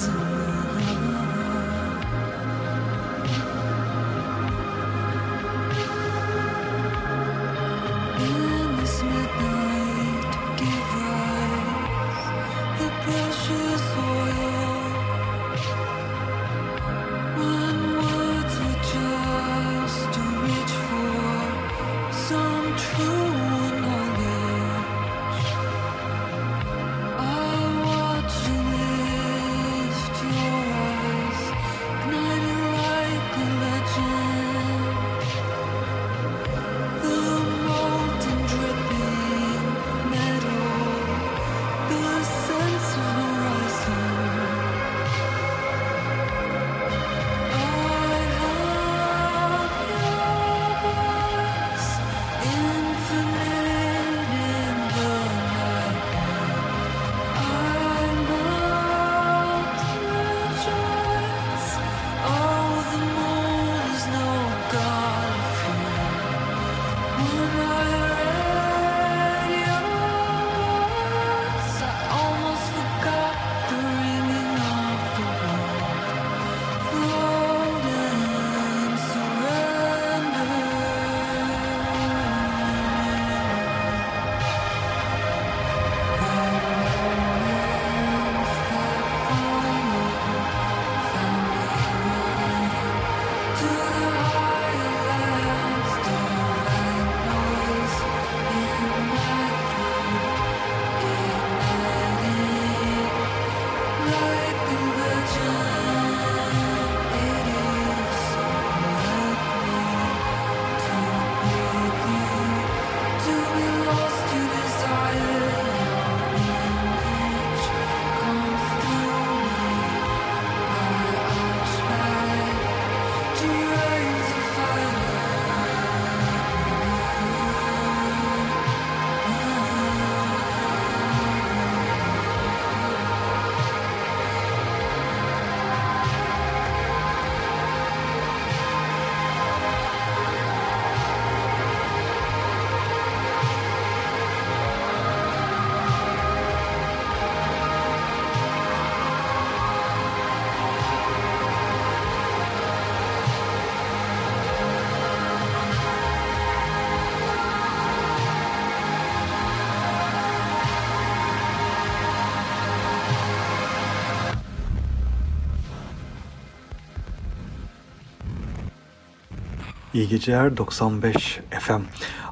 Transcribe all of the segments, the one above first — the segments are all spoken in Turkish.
Johnson. İyi geceler 95 FM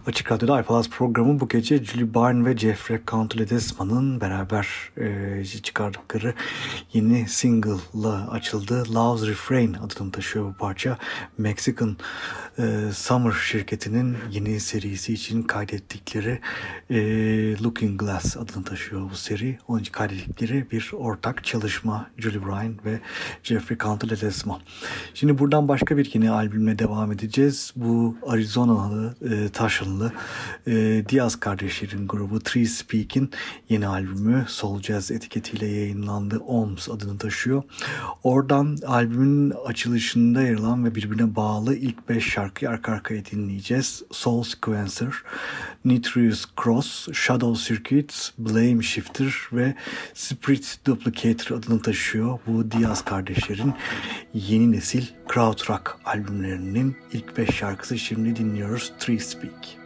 Açık Radyo'da iPalaz programı bu gece Julie Byrne ve Jeffrey Count Ledesma'nın beraber e, çıkardıkları yeni single'la açıldı. Love's Refrain adını taşıyor bu parça. Mexican e, Summer şirketinin yeni serisi için kaydettikleri e, Looking Glass adını taşıyor bu seri. Onun için kaydettikleri bir ortak çalışma Julie Byrne ve Jeffrey Count Ledesma. Şimdi buradan başka bir yeni albümle devam edeceğiz. Bu Arizona'lı e, Taşınlı e, Diaz kardeşlerin grubu Three Speak'in yeni albümü Soul Jazz etiketiyle yayınlandı. Ohms adını taşıyor. Oradan albümün açılışında yer alan ve birbirine bağlı ilk beş şarkıyı arka arkaya dinleyeceğiz. Soul Sequencer, Nitrous Cross, Shadow Circuits, Blame Shifter ve Spirit Duplicator adını taşıyor. Bu Diaz kardeşlerin yeni nesil krautrock albümlerinin ilk beş şarkısı şimdi dinliyoruz. Three Speak.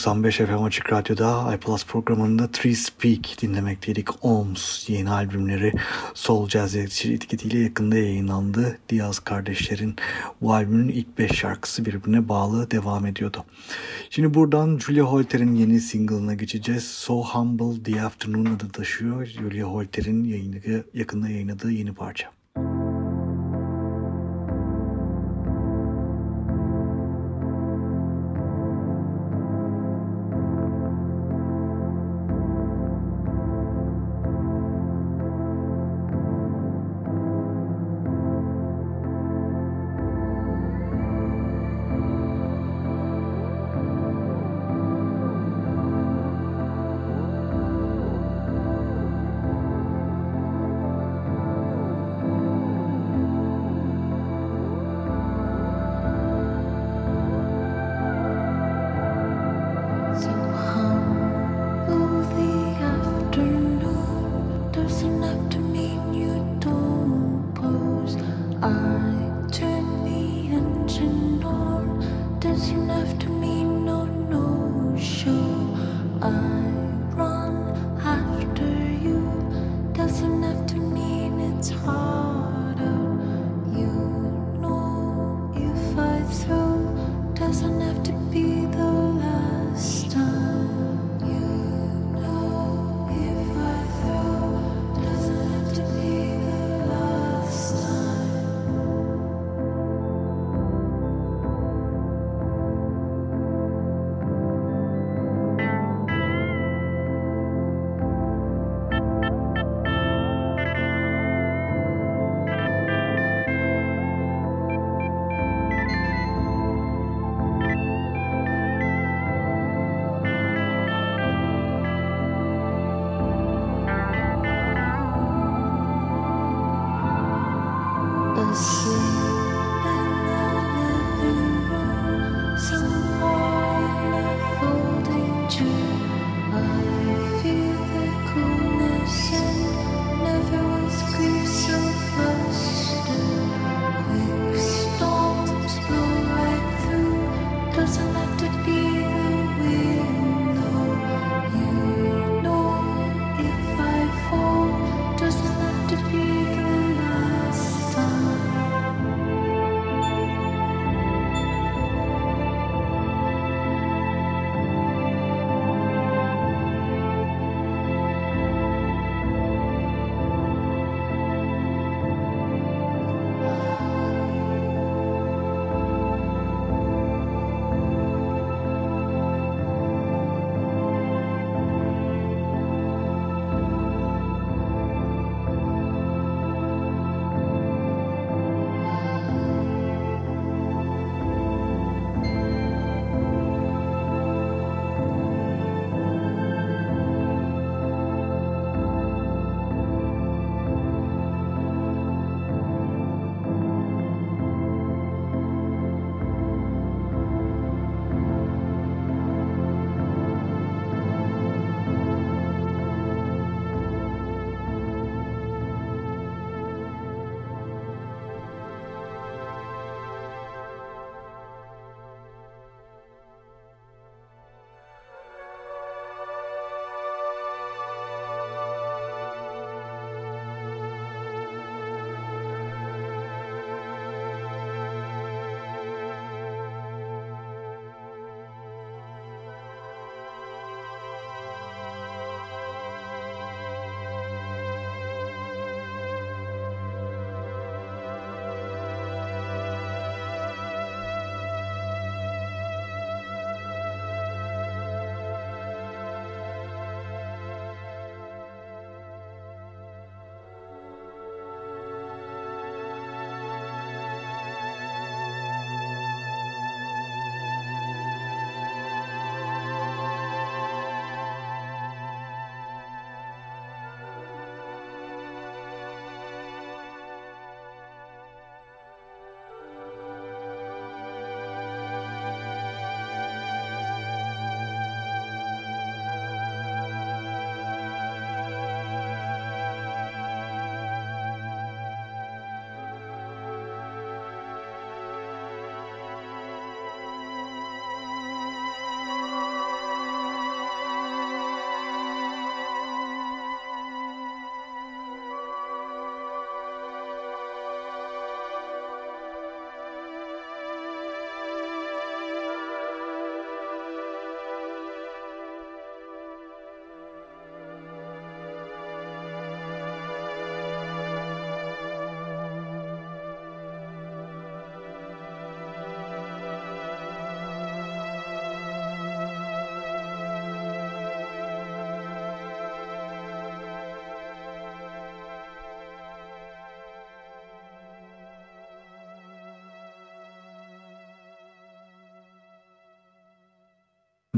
95 FM Açık Radyo'da iPlus programında Three Speak dinlemekteydik. OMS yeni albümleri Soul Jazz etiketiyle yakında yayınlandı. Diaz kardeşlerin bu albümün ilk 5 şarkısı birbirine bağlı devam ediyordu. Şimdi buradan Julia Holter'in yeni single'ına geçeceğiz. So Humble The Afternoon adı taşıyor. Julia Holter'in yakında yayınladığı yeni parça.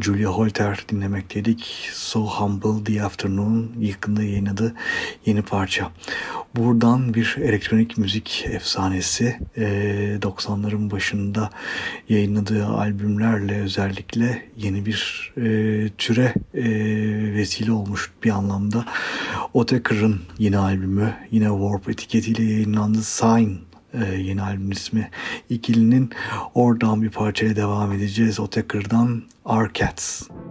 Julia Holter dinlemekteydik. So Humble The Afternoon yakında yayınladı yeni parça. Buradan bir elektronik müzik efsanesi 90'ların başında yayınladığı albümlerle özellikle yeni bir türe vesile olmuş bir anlamda. Otaker'ın yeni albümü yine Warp etiketiyle yayınlandı. Sign e, yeni albümün ismi. İkilinin oradan bir parçaya devam edeceğiz. Otaker'dan Arcats. Cats.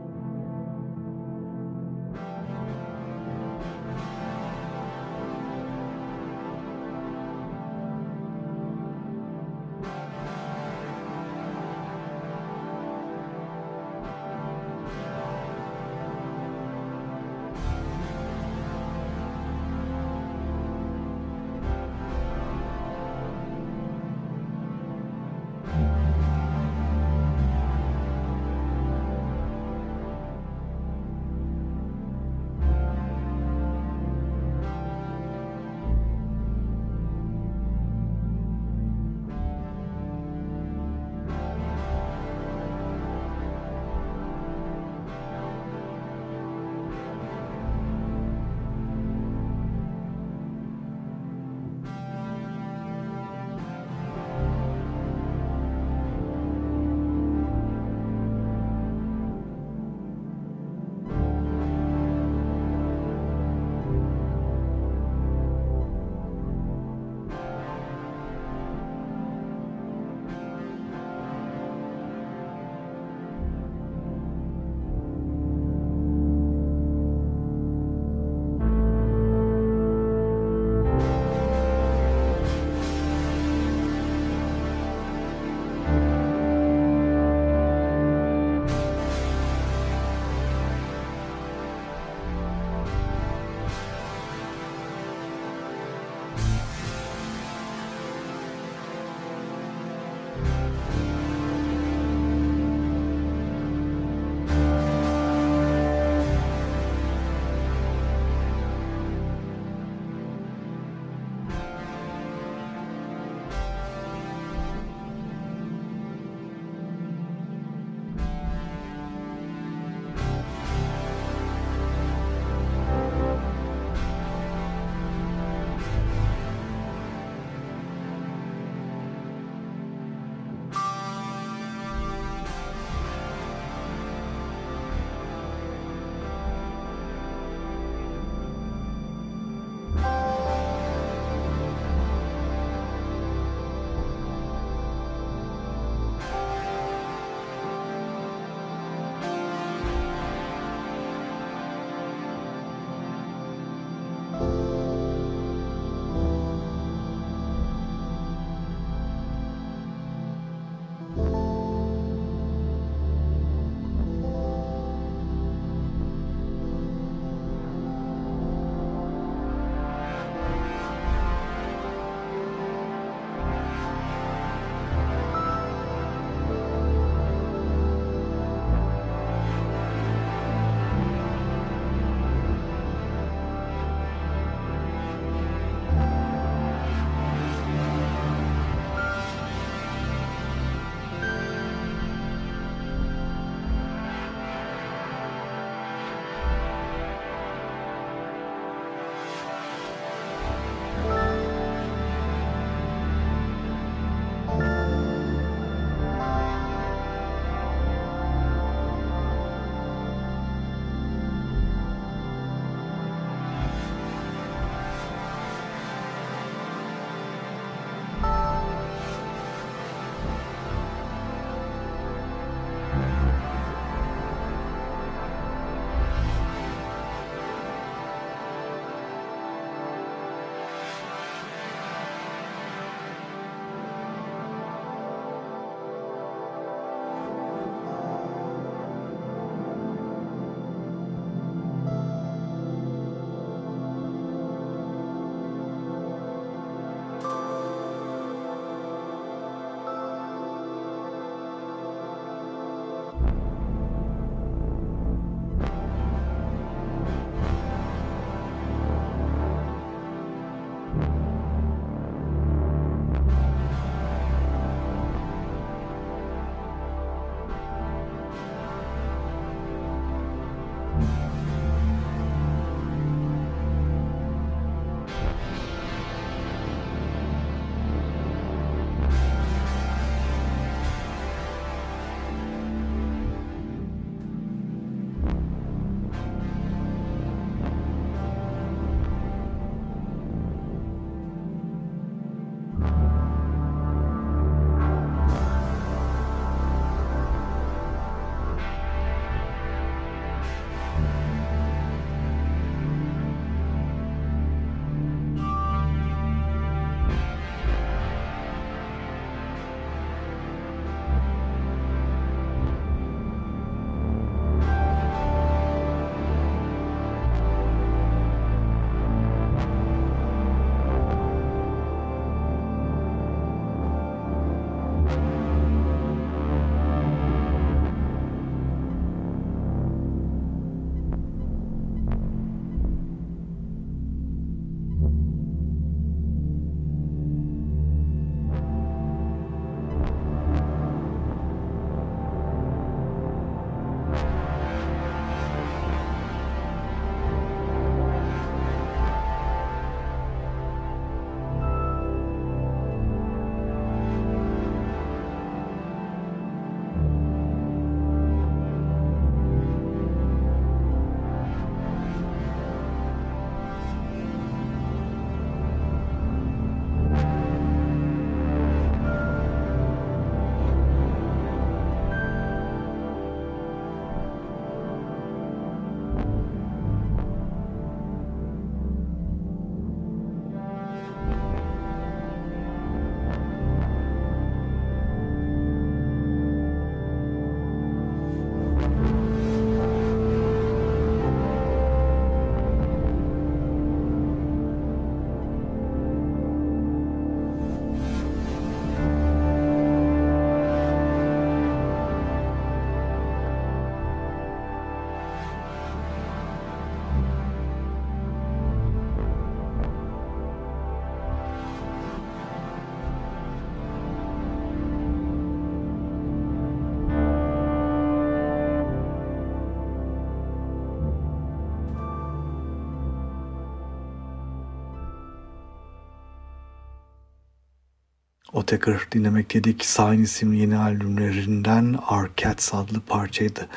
Otaker dinlemek dedik. Sign isimli yeni albümlerinden Arcats adlı parçaydı.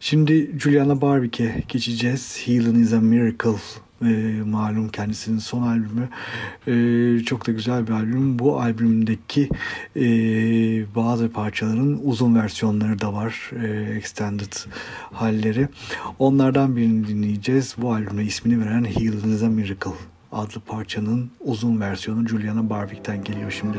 Şimdi Juliana Barwick'e geçeceğiz. Healing is a Miracle e, malum kendisinin son albümü e, çok da güzel bir albüm bu albümdeki e, bazı parçaların uzun versiyonları da var e, extended halleri onlardan birini dinleyeceğiz bu albüme ismini veren Healing is a Miracle adlı parçanın uzun versiyonu Juliana Barwick'ten geliyor şimdi.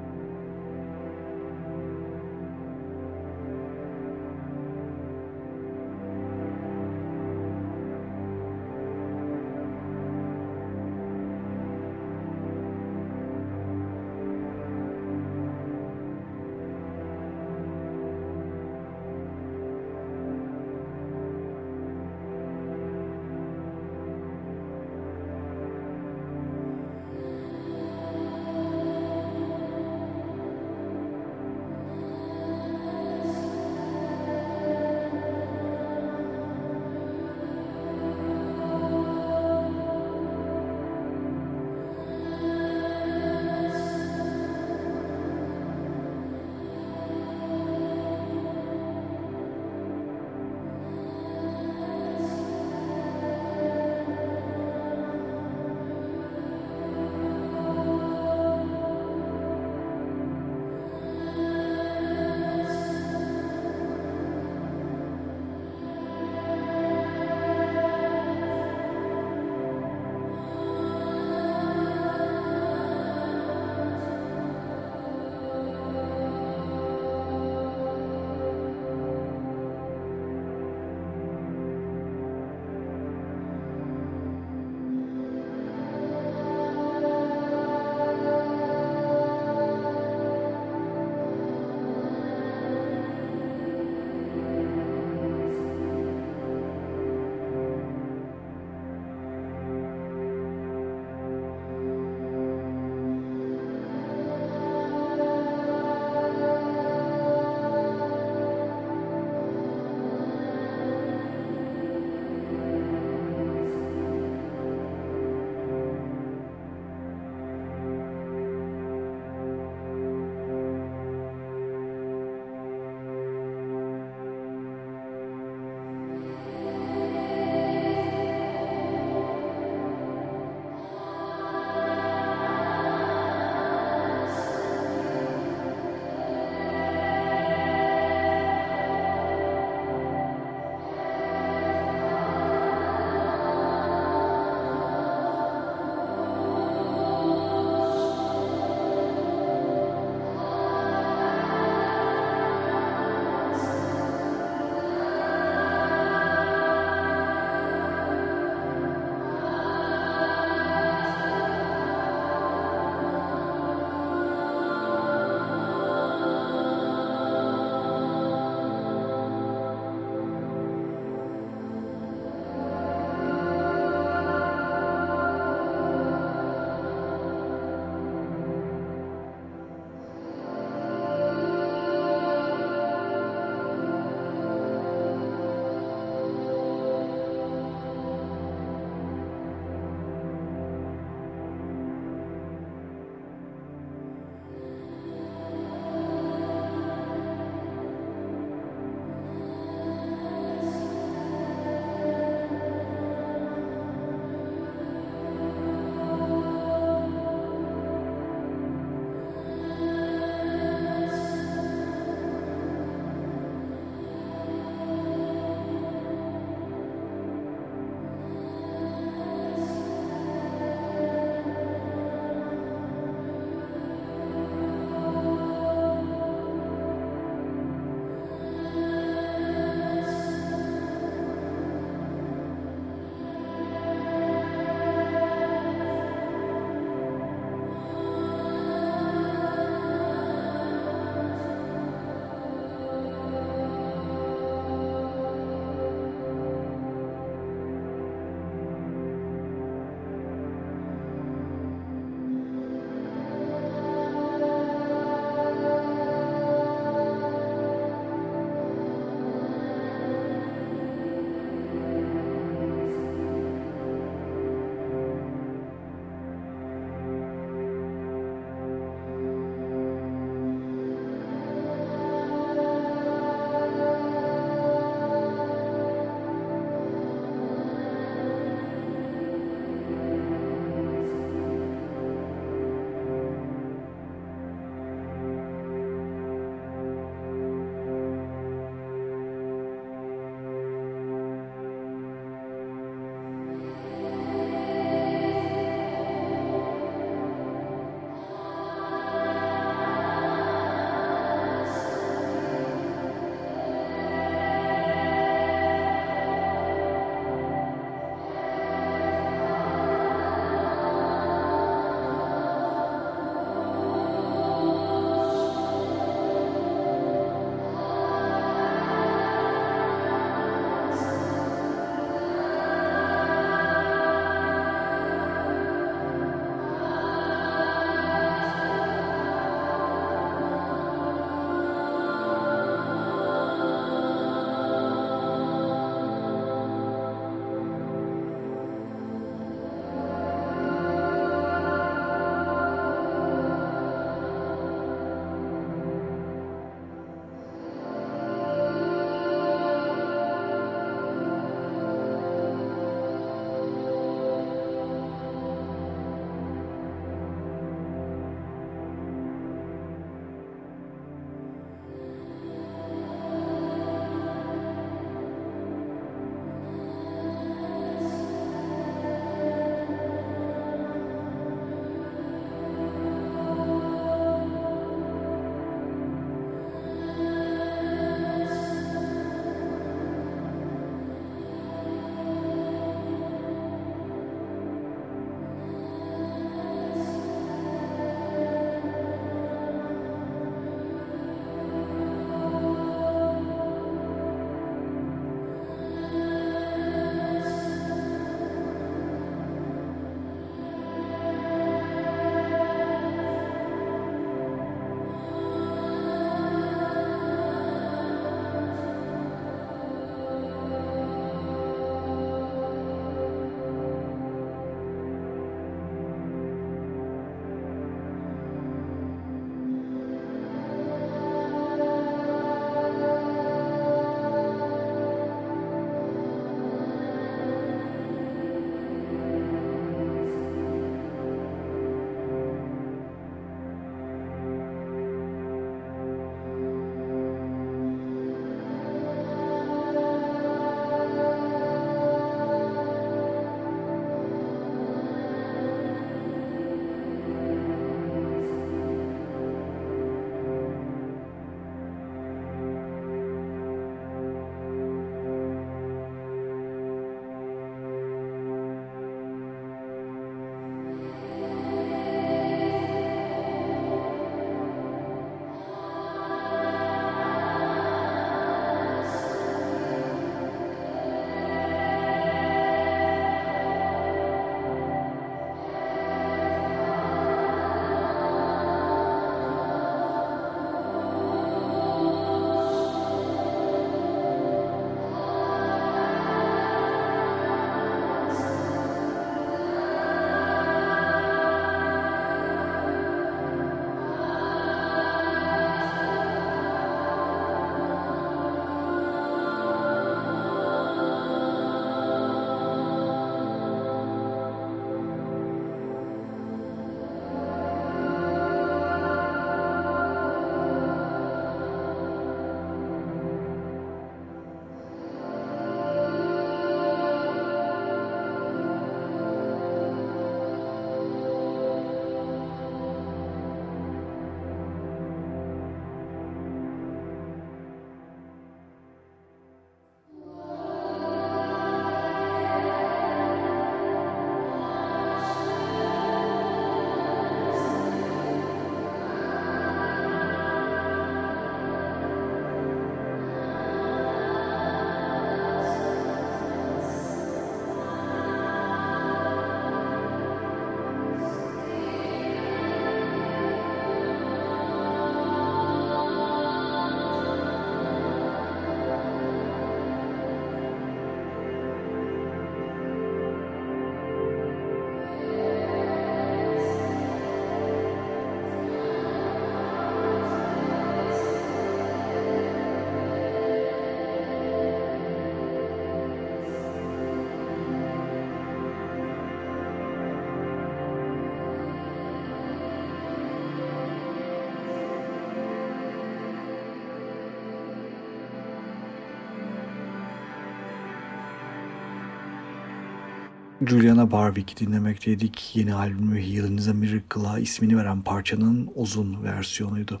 Juliana Barwick dinlemekteydik. Yeni albümü Healing is a Miracle'a ismini veren parçanın uzun versiyonuydu.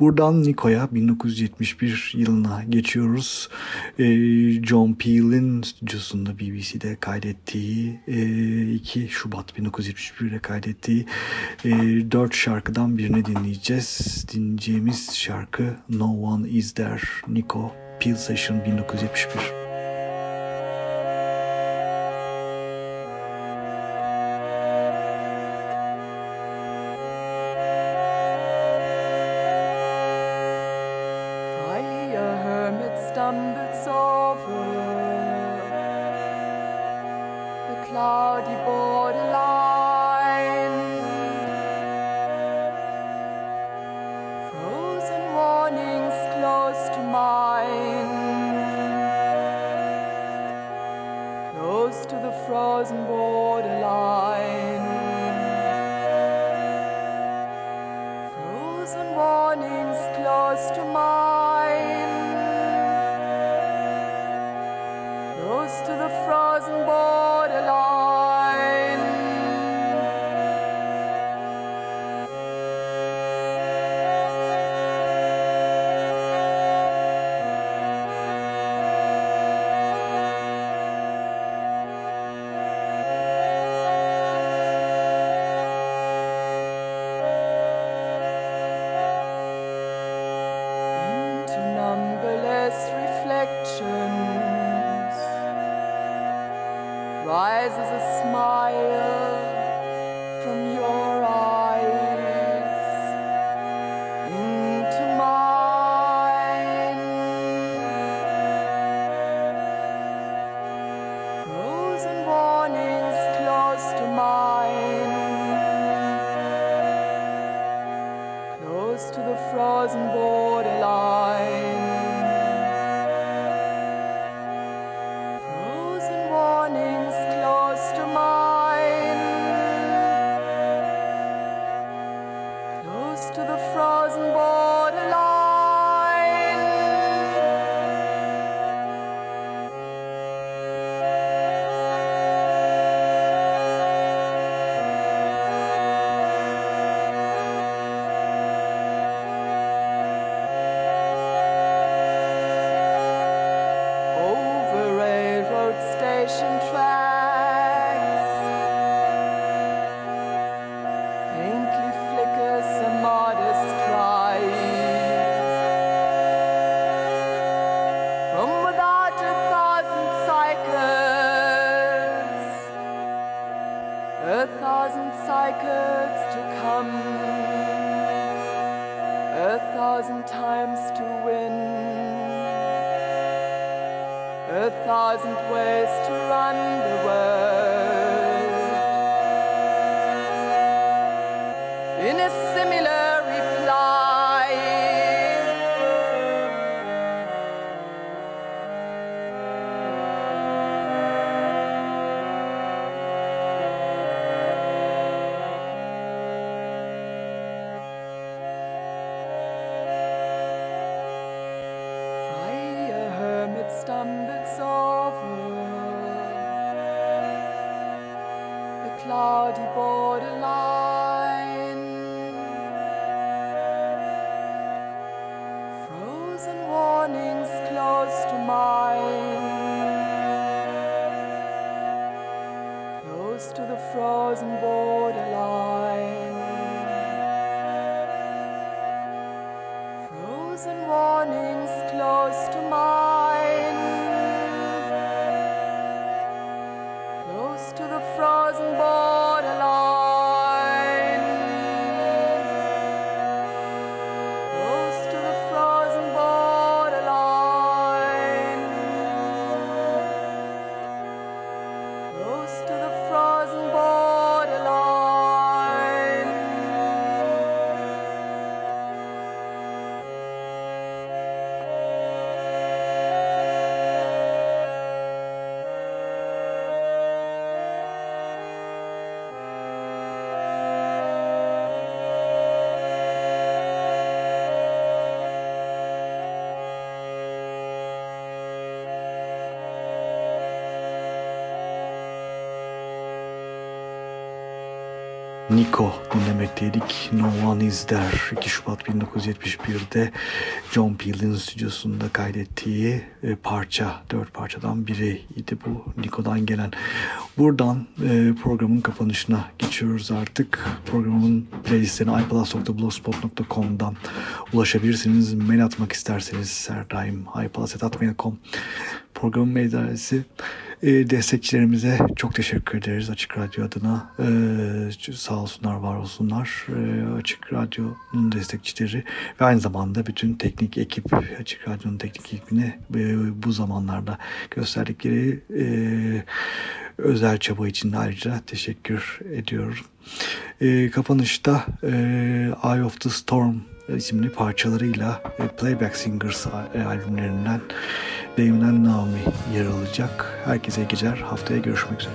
Buradan Nico'ya 1971 yılına geçiyoruz. Ee, John Peel'in stüdyosunda BBC'de kaydettiği 2 e, Şubat 1971'de kaydettiği 4 e, şarkıdan birini dinleyeceğiz. Dinleyeceğimiz şarkı No One Is There Nico Peel Session 1971. Nico dinlemekteydik. No One Is There 2 Şubat 1971'de John Peel'in stüdyosunda kaydettiği e, parça, dört parçadan biriydi bu Nico'dan gelen. Buradan e, programın kapanışına geçiyoruz artık. Programın playlistlerine iPlus.blogspot.com'dan ulaşabilirsiniz. Mail atmak isterseniz her daim iPlus.mail.com programın mail adresi. E, destekçilerimize çok teşekkür ederiz Açık Radyo adına. E, sağ olsunlar, var olsunlar. E, Açık Radyo'nun destekçileri ve aynı zamanda bütün teknik ekip, Açık Radyo'nun teknik ekibine e, bu zamanlarda gösterdikleri e, özel çaba için de ayrıca teşekkür ediyorum. Kapanışta e, Eye of the Storm isimli parçalarıyla Playback Singers albümlerinden Dave'den Naomi yer alacak. Herkese iyi geceler. Haftaya görüşmek üzere.